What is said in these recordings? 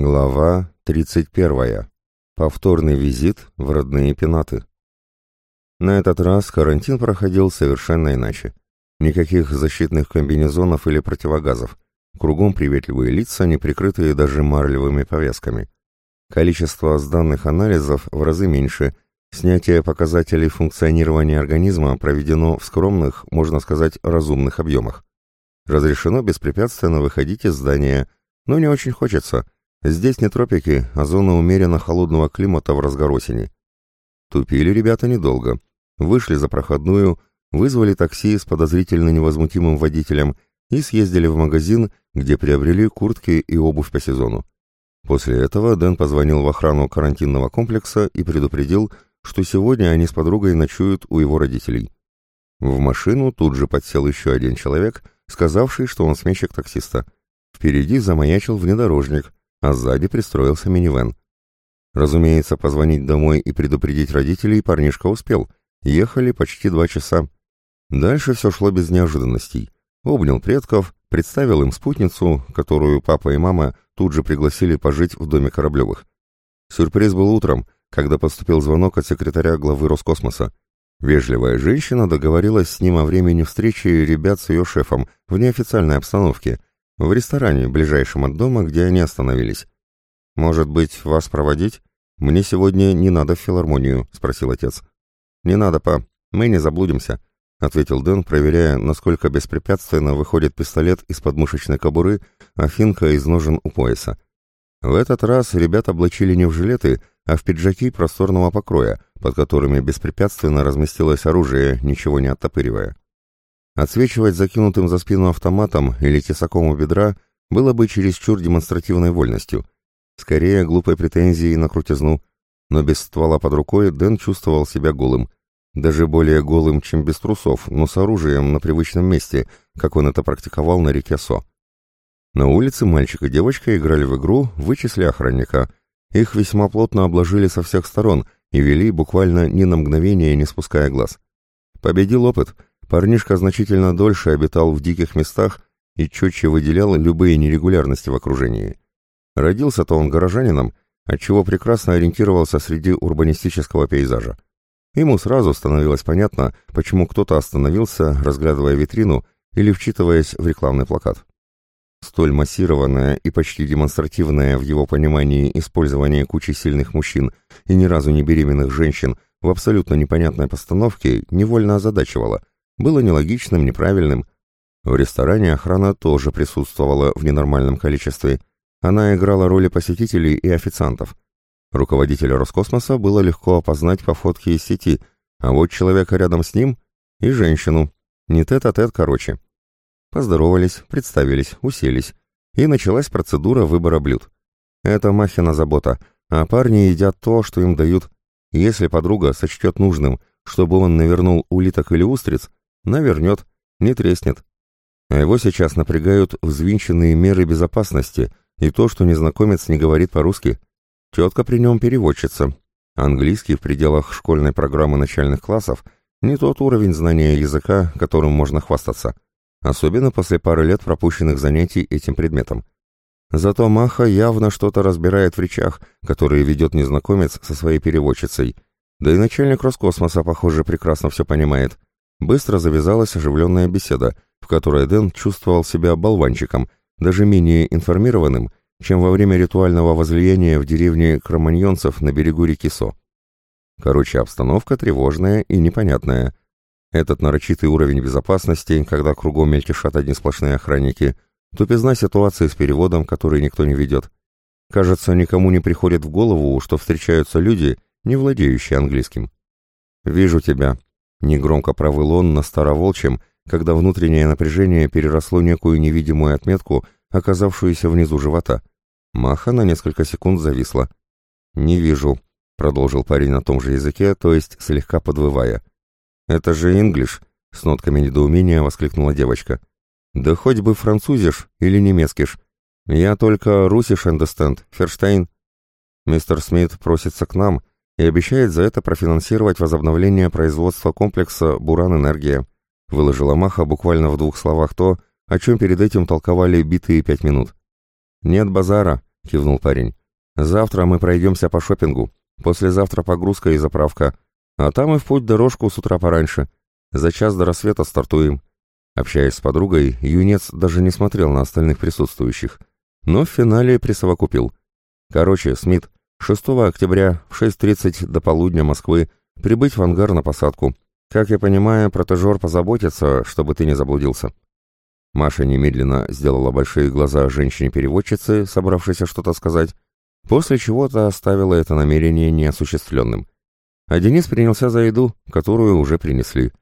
Глава 31. Повторный визит в родные пенаты. На этот раз карантин проходил совершенно иначе. Никаких защитных комбинезонов или противогазов. Кругом приветливые лица, не прикрытые даже марлевыми повязками. Количество сданных анализов в разы меньше. Снятие показателей функционирования организма проведено в скромных, можно сказать, разумных объемах. Разрешено беспрепятственно выходить из здания, но не очень хочется – Здесь не тропики, а зона умеренно холодного климата в разгар осени. Тупили ребята недолго. Вышли за проходную, вызвали такси с подозрительно невозмутимым водителем и съездили в магазин, где приобрели куртки и обувь по сезону. После этого Дэн позвонил в охрану карантинного комплекса и предупредил, что сегодня они с подругой ночуют у его родителей. В машину тут же подсел еще один человек, сказавший, что он сменщик таксиста. Впереди замаячил внедорожник, а сзади пристроился минивэн. Разумеется, позвонить домой и предупредить родителей парнишка успел. Ехали почти два часа. Дальше все шло без неожиданностей. Обнял предков, представил им спутницу, которую папа и мама тут же пригласили пожить в доме Кораблевых. Сюрприз был утром, когда поступил звонок от секретаря главы Роскосмоса. Вежливая женщина договорилась с ним о времени встречи ребят с ее шефом в неофициальной обстановке, в ресторане, ближайшем от дома, где они остановились. «Может быть, вас проводить? Мне сегодня не надо в филармонию», — спросил отец. «Не надо, па, мы не заблудимся», — ответил Дэн, проверяя, насколько беспрепятственно выходит пистолет из подмышечной кобуры, а финка из ножен у пояса. В этот раз ребят облачили не в жилеты, а в пиджаки просторного покроя, под которыми беспрепятственно разместилось оружие, ничего не оттопыривая. Отсвечивать закинутым за спину автоматом или тесаком у бедра было бы чересчур демонстративной вольностью. Скорее, глупой претензией на крутизну. Но без ствола под рукой Дэн чувствовал себя голым. Даже более голым, чем без трусов, но с оружием на привычном месте, как он это практиковал на реке Со. На улице мальчик и девочка играли в игру «Вычисли охранника». Их весьма плотно обложили со всех сторон и вели буквально ни на мгновение, не спуская глаз. Победил опыт — Парнишка значительно дольше обитал в диких местах и четче выделял любые нерегулярности в окружении. Родился-то он горожанином, отчего прекрасно ориентировался среди урбанистического пейзажа. Ему сразу становилось понятно, почему кто-то остановился, разглядывая витрину или вчитываясь в рекламный плакат. Столь массированное и почти демонстративное в его понимании использование кучи сильных мужчин и ни разу не беременных женщин в абсолютно непонятной постановке невольно озадачивало, было нелогичным, неправильным. В ресторане охрана тоже присутствовала в ненормальном количестве. Она играла роли посетителей и официантов. Руководителя Роскосмоса было легко опознать по фотке из сети, а вот человека рядом с ним и женщину. Не тет-а-тет, короче. Поздоровались, представились, уселись. И началась процедура выбора блюд. Это Махина забота, а парни едят то, что им дают. Если подруга сочтет нужным, чтобы он навернул улиток или устриц, Навернет, не треснет. А его сейчас напрягают взвинченные меры безопасности и то, что незнакомец не говорит по-русски. Тетка при нем переводчица. Английский в пределах школьной программы начальных классов не тот уровень знания языка, которым можно хвастаться, особенно после пары лет пропущенных занятий этим предметом. Зато Маха явно что-то разбирает в речах, которые ведет незнакомец со своей переводчицей. Да и начальник Роскосмоса, похоже, прекрасно все понимает. Быстро завязалась оживленная беседа, в которой Дэн чувствовал себя болванчиком, даже менее информированным, чем во время ритуального возлияния в деревне кроманьонцев на берегу реки Со. Короче, обстановка тревожная и непонятная. Этот нарочитый уровень безопасности, когда кругом мельтешат одни сплошные охранники, тупизна ситуации с переводом, который никто не ведет. Кажется, никому не приходит в голову, что встречаются люди, не владеющие английским. «Вижу тебя», Негромко провыл он на староволчем, когда внутреннее напряжение переросло некую невидимую отметку, оказавшуюся внизу живота. Маха на несколько секунд зависла. «Не вижу», — продолжил парень на том же языке, то есть слегка подвывая. «Это же инглиш», — с нотками недоумения воскликнула девочка. «Да хоть бы французиш или немецкиш. Я только русиш understand, Ферштейн». «Мистер Смит просится к нам», и обещает за это профинансировать возобновление производства комплекса «Буран-Энергия», выложила Маха буквально в двух словах то, о чем перед этим толковали битые пять минут. «Нет базара», —— кивнул парень. «Завтра мы пройдемся по шопингу, послезавтра погрузка и заправка, а там и в путь дорожку с утра пораньше. За час до рассвета стартуем». Общаясь с подругой, юнец даже не смотрел на остальных присутствующих, но в финале присовокупил. «Короче, Смит, 6 октября в 6.30 до полудня Москвы прибыть в ангар на посадку. Как я понимаю, протежер позаботится, чтобы ты не заблудился». Маша немедленно сделала большие глаза женщине-переводчице, собравшейся что-то сказать, после чего-то оставила это намерение неосуществленным. А Денис принялся за еду, которую уже принесли.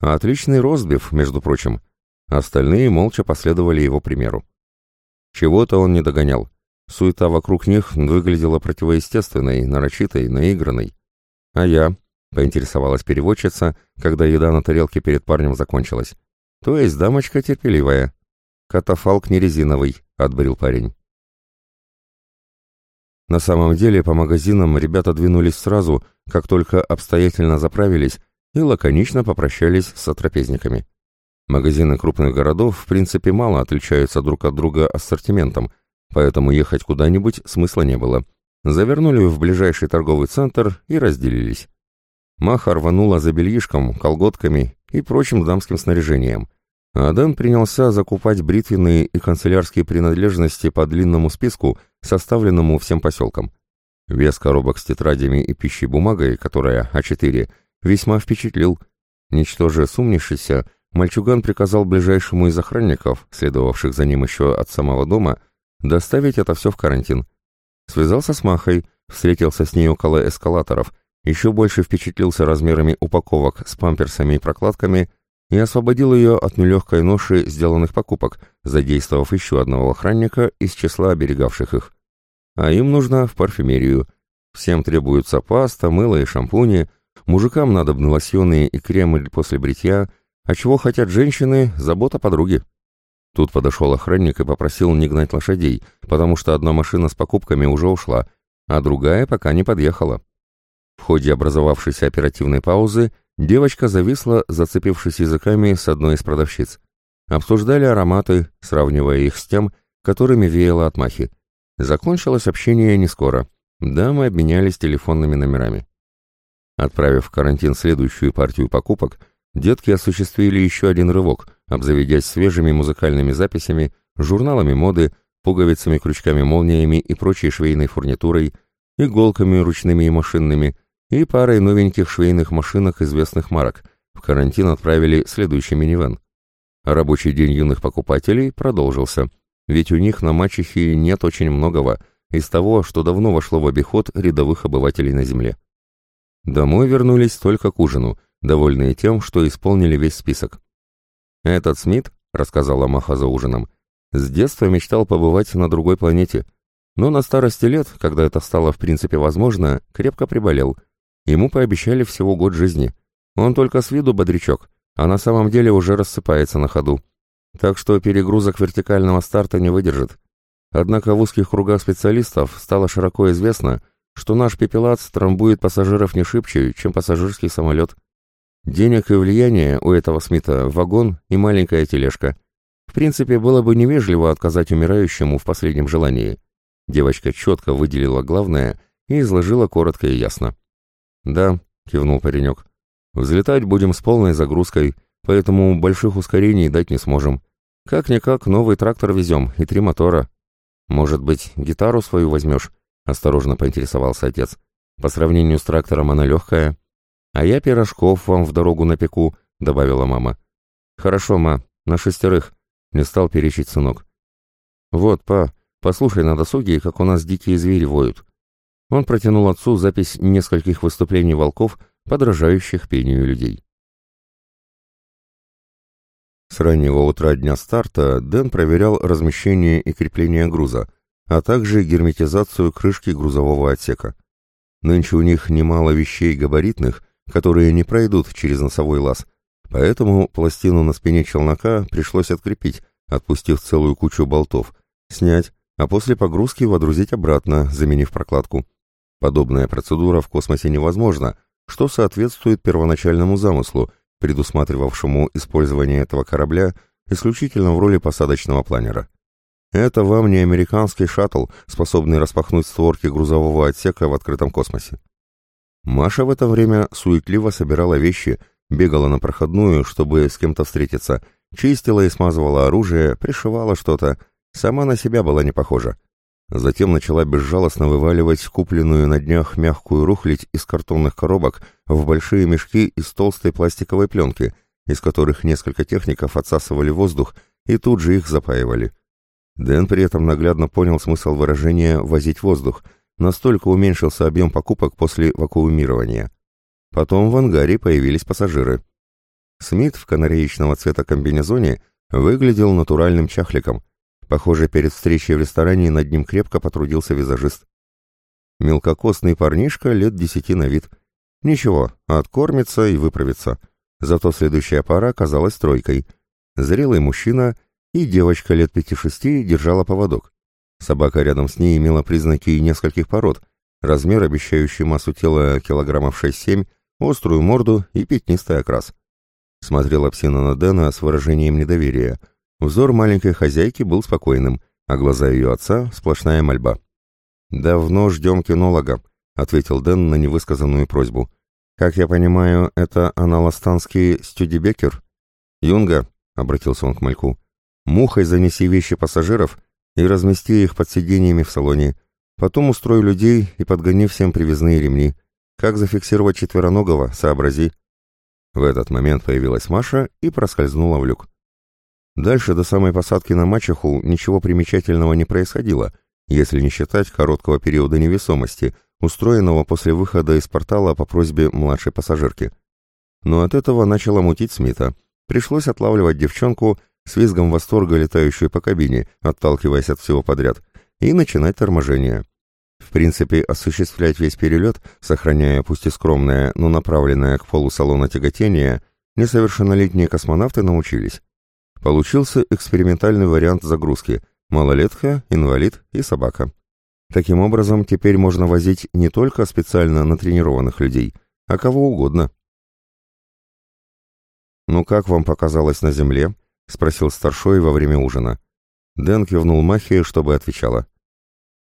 Отличный розбив, между прочим. Остальные молча последовали его примеру. Чего-то он не догонял. Суета вокруг них выглядела противоестественной, нарочитой, наигранной. «А я?» — поинтересовалась переводчица, когда еда на тарелке перед парнем закончилась. То есть дамочка терпеливая. Катафалк не резиновый, отбрил парень. На самом деле по магазинам ребята двинулись сразу, как только обстоятельно заправились и лаконично попрощались с сотрапезниками. Магазины крупных городов в принципе мало отличаются друг от друга ассортиментом, поэтому ехать куда-нибудь смысла не было. Завернули в ближайший торговый центр и разделились. Маха рванула за бельишком, колготками и прочим дамским снаряжением. А Дэн принялся закупать бритвенные и канцелярские принадлежности по длинному списку, составленному всем поселкам. Вес коробок с тетрадями и пищей бумагой, которая А4, весьма впечатлил. Ничтоже сумнившийся, мальчуган приказал ближайшему из охранников, следовавших за ним еще от самого дома, доставить это все в карантин. Связался с Махой, встретился с ней около эскалаторов – еще больше впечатлился размерами упаковок с памперсами и прокладками и освободил ее от нелегкой ноши сделанных покупок, задействовав еще одного охранника из числа оберегавших их. А им нужно в парфюмерию. Всем требуются паста, мыло и шампуни, мужикам надобны лосьоны и кремы после бритья, а чего хотят женщины – забота подруги. Тут подошел охранник и попросил не гнать лошадей, потому что одна машина с покупками уже ушла, а другая пока не подъехала. В ходе образовавшейся оперативной паузы девочка зависла, зацепившись языками с одной из продавщиц. Обсуждали ароматы, сравнивая их с тем, которыми веяло от махи. Закончилось общение не скоро. Дамы обменялись телефонными номерами. Отправив в карантин следующую партию покупок, детки осуществили еще один рывок, обзаведясь свежими музыкальными записями, журналами моды, пуговицами, крючками-молниями и прочей швейной фурнитурой, иголками ручными и машинными, и парой новеньких швейных машинок известных марок. В карантин отправили следующий минивэн. рабочий день юных покупателей продолжился, ведь у них на мачехе нет очень многого из того, что давно вошло в обиход рядовых обывателей на земле. Домой вернулись только к ужину, довольные тем, что исполнили весь список. «Этот Смит», — рассказала Маха за ужином, — «с детства мечтал побывать на другой планете, но на старости лет, когда это стало в принципе возможно, крепко приболел — Ему пообещали всего год жизни. Он только с виду бодрячок, а на самом деле уже рассыпается на ходу. Так что перегрузок вертикального старта не выдержит. Однако в узких кругах специалистов стало широко известно, что наш пепелац трамбует пассажиров не шибче, чем пассажирский самолет. Денег и влияния у этого Смита вагон и маленькая тележка. В принципе, было бы невежливо отказать умирающему в последнем желании. Девочка четко выделила главное и изложила коротко и ясно. «Да», — кивнул паренек. «Взлетать будем с полной загрузкой, поэтому больших ускорений дать не сможем. Как-никак новый трактор везем и три мотора. Может быть, гитару свою возьмешь?» — осторожно поинтересовался отец. «По сравнению с трактором она легкая». «А я пирожков вам в дорогу напеку», — добавила мама. «Хорошо, ма, на шестерых», — не стал перечить сынок. «Вот, па, послушай на досуге, как у нас дикие звери воют. Он протянул отцу запись нескольких выступлений волков, подражающих пению людей. С раннего утра дня старта Дэн проверял размещение и крепление груза, а также герметизацию крышки грузового отсека. Нынче у них немало вещей габаритных, которые не пройдут через носовой лаз, поэтому пластину на спине челнока пришлось открепить, отпустив целую кучу болтов, снять, а после погрузки водрузить обратно, заменив прокладку. Подобная процедура в космосе невозможна, что соответствует первоначальному замыслу, предусматривавшему использование этого корабля исключительно в роли посадочного планера. Это вам не американский шаттл, способный распахнуть створки грузового отсека в открытом космосе. Маша в это время суетливо собирала вещи, бегала на проходную, чтобы с кем-то встретиться, чистила и смазывала оружие, пришивала что-то. Сама на себя была не похожа. Затем начала безжалостно вываливать купленную на днях мягкую рухлядь из картонных коробок в большие мешки из толстой пластиковой пленки, из которых несколько техников отсасывали воздух и тут же их запаивали. Дэн при этом наглядно понял смысл выражения «возить воздух», настолько уменьшился объем покупок после вакуумирования. Потом в ангаре появились пассажиры. Смит в канареечного цвета комбинезоне выглядел натуральным чахликом. Похоже, перед встречей в ресторане над ним крепко потрудился визажист. Мелкокосный парнишка лет десяти на вид. Ничего, откормится и выправится. Зато следующая пара оказалась тройкой. Зрелый мужчина и девочка лет пяти-шести держала поводок. Собака рядом с ней имела признаки нескольких пород, размер, обещающий массу тела килограммов 6-7, острую морду и пятнистый окрас. Смотрела псина на Дэна с выражением недоверия. Взор маленькой хозяйки был спокойным, а глаза ее отца — сплошная мольба. «Давно ждем кинолога», — ответил Дэн на невысказанную просьбу. «Как я понимаю, это аналастанский Стюдибекер?» «Юнга», — обратился он к мальку, Мухой занеси вещи пассажиров и размести их под сиденьями в салоне. Потом устрой людей и подгони всем привязные ремни. Как зафиксировать четвероногого, сообрази. В этот момент появилась Маша и проскользнула в люк. Дальше до самой посадки на мачеху ничего примечательного не происходило, если не считать короткого периода невесомости, устроенного после выхода из портала по просьбе младшей пассажирки. Но от этого начало мутить Смита. Пришлось отлавливать девчонку с визгом восторга летающую по кабине, отталкиваясь от всего подряд, и начинать торможение. В принципе, осуществлять весь перелет, сохраняя пусть и скромное, но направленное к полу салона тяготение, несовершеннолетние космонавты научились. Получился экспериментальный вариант загрузки – малолетка, инвалид и собака. Таким образом, теперь можно возить не только специально натренированных людей, а кого угодно. «Ну как вам показалось на Земле?» — спросил старшой во время ужина. Дэн кивнул Махе, чтобы отвечала.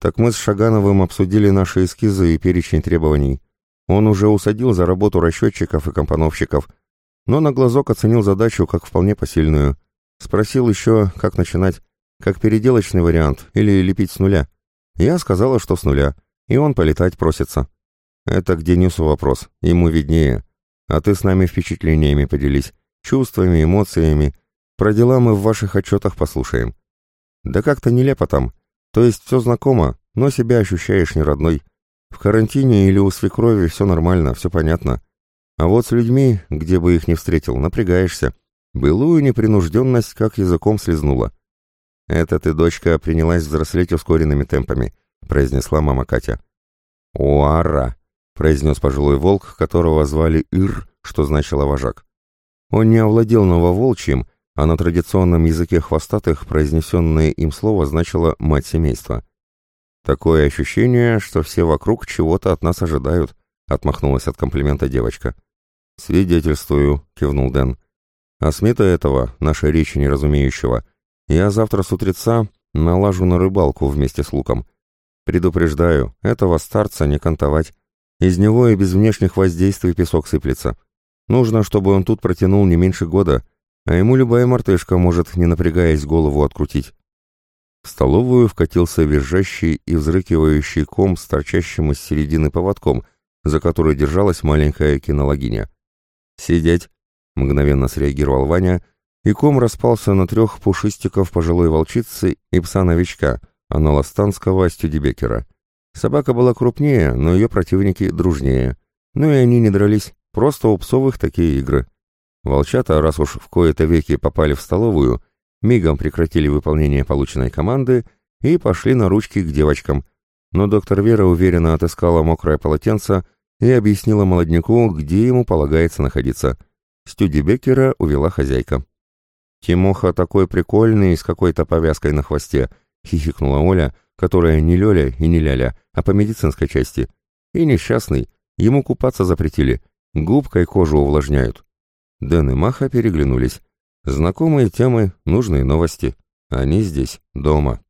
«Так мы с Шагановым обсудили наши эскизы и перечень требований. Он уже усадил за работу расчетчиков и компоновщиков, но на глазок оценил задачу как вполне посильную. Спросил еще, как начинать, как переделочный вариант или лепить с нуля. Я сказала, что с нуля, и он полетать просится. Это к Денису вопрос, ему виднее. А ты с нами впечатлениями поделись, чувствами, эмоциями, про дела мы в ваших отчетах послушаем. Да как-то нелепо там. То есть все знакомо, но себя ощущаешь не родной. В карантине или у свекрови все нормально, все понятно. А вот с людьми, где бы их не встретил, напрягаешься. Былую непринужденность как языком слезнула. «Это ты, дочка, принялась взрослеть ускоренными темпами», — произнесла мама Катя. «Уара», — произнес пожилой волк, которого звали Ир, что значило вожак. Он не овладел нововолчьим, а на традиционном языке хвостатых произнесенное им слово значило «мать семейства». «Такое ощущение, что все вокруг чего-то от нас ожидают», — отмахнулась от комплимента девочка. «Свидетельствую», — кивнул Дэн. «А Смита этого, нашей речи неразумеющего, я завтра с утреца налажу на рыбалку вместе с луком. Предупреждаю, этого старца не кантовать. Из него и без внешних воздействий песок сыплется. Нужно, чтобы он тут протянул не меньше года, а ему любая мартышка может, не напрягаясь, голову открутить. В столовую вкатился визжащий и взрыкивающий ком с торчащим из середины поводком, за который держалась маленькая кинологиня. «Сидеть!» — мгновенно среагировал Ваня, и ком распался на трех пушистиков пожилой волчицы и пса-новичка, аналастанского стюдибекера. Собака была крупнее, но ее противники дружнее. Ну и они не дрались, просто у псовых такие игры. Волчата, раз уж в кои-то веки попали в столовую, мигом прекратили выполнение полученной команды и пошли на ручки к девочкам. Но доктор Вера уверенно отыскала мокрое полотенце и объяснила молодняку, где ему полагается находиться. Стюди Беккера увела хозяйка. «Тимоха такой прикольный, с какой-то повязкой на хвосте», — хихикнула Оля, которая не Лёля и не Ляля, а по медицинской части. «И несчастный. Ему купаться запретили. Губкой кожу увлажняют». Дэн и Маха переглянулись. Знакомые темы, нужные новости. Они здесь, дома.